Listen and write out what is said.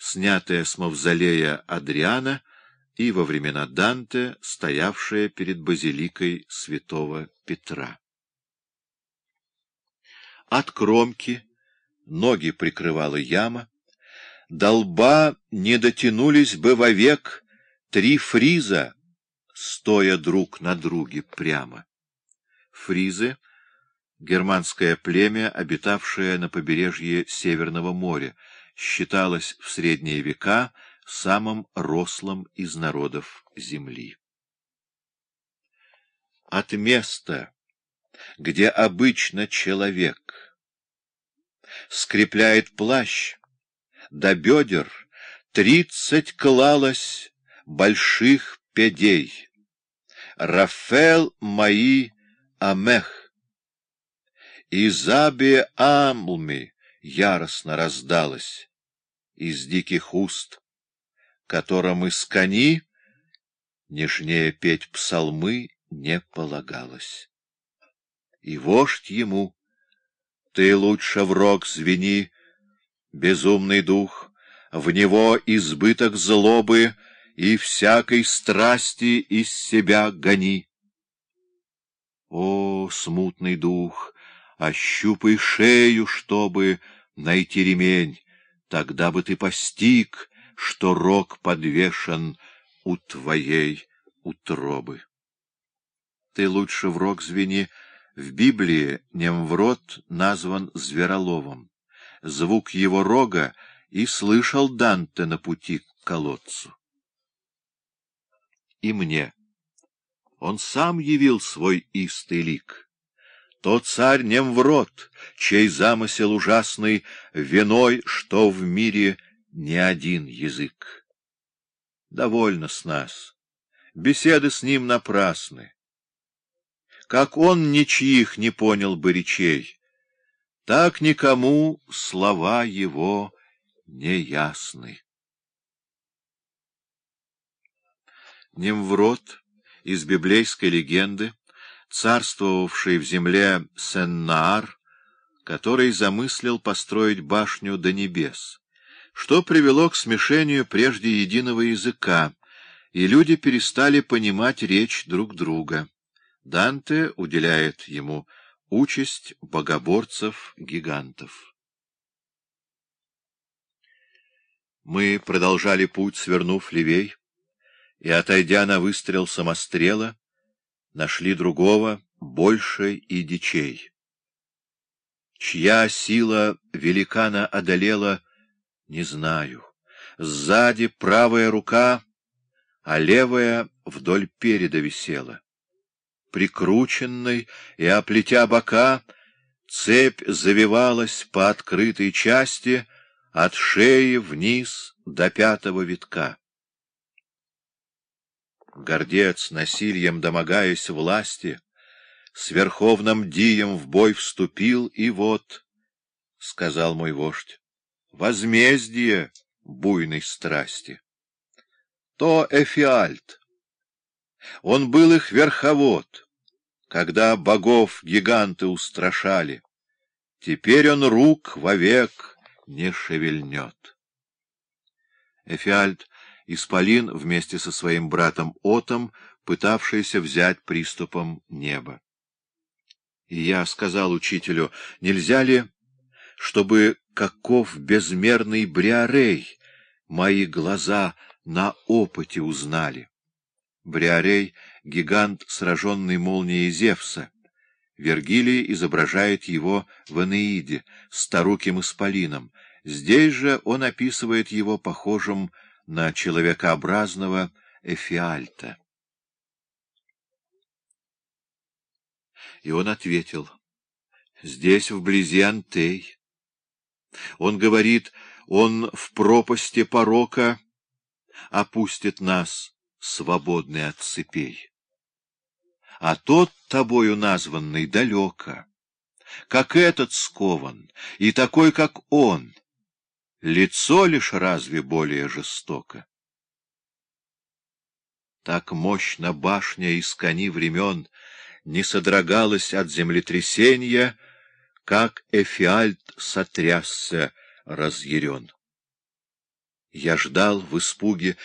снятая с мавзолея Адриана и во времена Данте стоявшая перед базиликой святого Петра. От кромки ноги прикрывала яма, долба не дотянулись бы вовек три фриза, стоя друг на друге прямо. Фризы — германское племя, обитавшее на побережье Северного моря, считалось в средние века самым рослым из народов земли. От места, где обычно человек скрепляет плащ, до бедер тридцать клалось больших педей. Рафел мои амех. И забе амлми яростно раздалось из диких уст, которым из кони нежнее петь псалмы не полагалось. И вождь ему, ты лучше в рог звени, безумный дух, в него избыток злобы и всякой страсти из себя гони. О, смутный дух, ощупай шею, чтобы найти ремень, тогда бы ты постиг, что рог подвешен у твоей утробы. Ты лучше в рог звени, в Библии Немврод назван Звероловом звук его рога и слышал Данте на пути к колодцу. И мне. Он сам явил свой истый лик. То царь Немврод, чей замысел ужасный, виной, что в мире не один язык. Довольно с нас. Беседы с ним напрасны. Как он ничьих не понял бы речей, так никому слова его не ясны. Немврод из библейской легенды, царствовавший в земле Сеннаар, который замыслил построить башню до небес, что привело к смешению прежде единого языка, и люди перестали понимать речь друг друга. Данте уделяет ему Участь богоборцев-гигантов Мы продолжали путь, свернув левей, и, отойдя на выстрел самострела, нашли другого, больше и дичей. Чья сила великана одолела, не знаю. Сзади правая рука, а левая вдоль переда висела прикрученной и оплетя бока, цепь завивалась по открытой части от шеи вниз до пятого витка. Гордец, насильем домогаясь власти, с верховным дием в бой вступил, и вот, — сказал мой вождь, — возмездие буйной страсти. То Эфиальт, он был их верховод, когда богов гиганты устрашали. Теперь он рук вовек не шевельнет. Эфиальд — исполин вместе со своим братом Отом, пытавшийся взять приступом небо. И я сказал учителю, нельзя ли, чтобы каков безмерный бриарей мои глаза на опыте узнали? Бриарей — гигант, сраженный молнией Зевса. Вергилий изображает его в Энеиде, старуким исполином. Здесь же он описывает его похожим на человекообразного Эфиальта. И он ответил, «Здесь вблизи Антей». Он говорит, он в пропасти порока опустит нас, свободный от цепей. А тот, тобою названный, далеко, как этот скован, и такой, как он, лицо лишь разве более жестоко. Так мощно башня из кони времен не содрогалась от землетрясения, как Эфиальт сотрясся разъярен. Я ждал в испуге,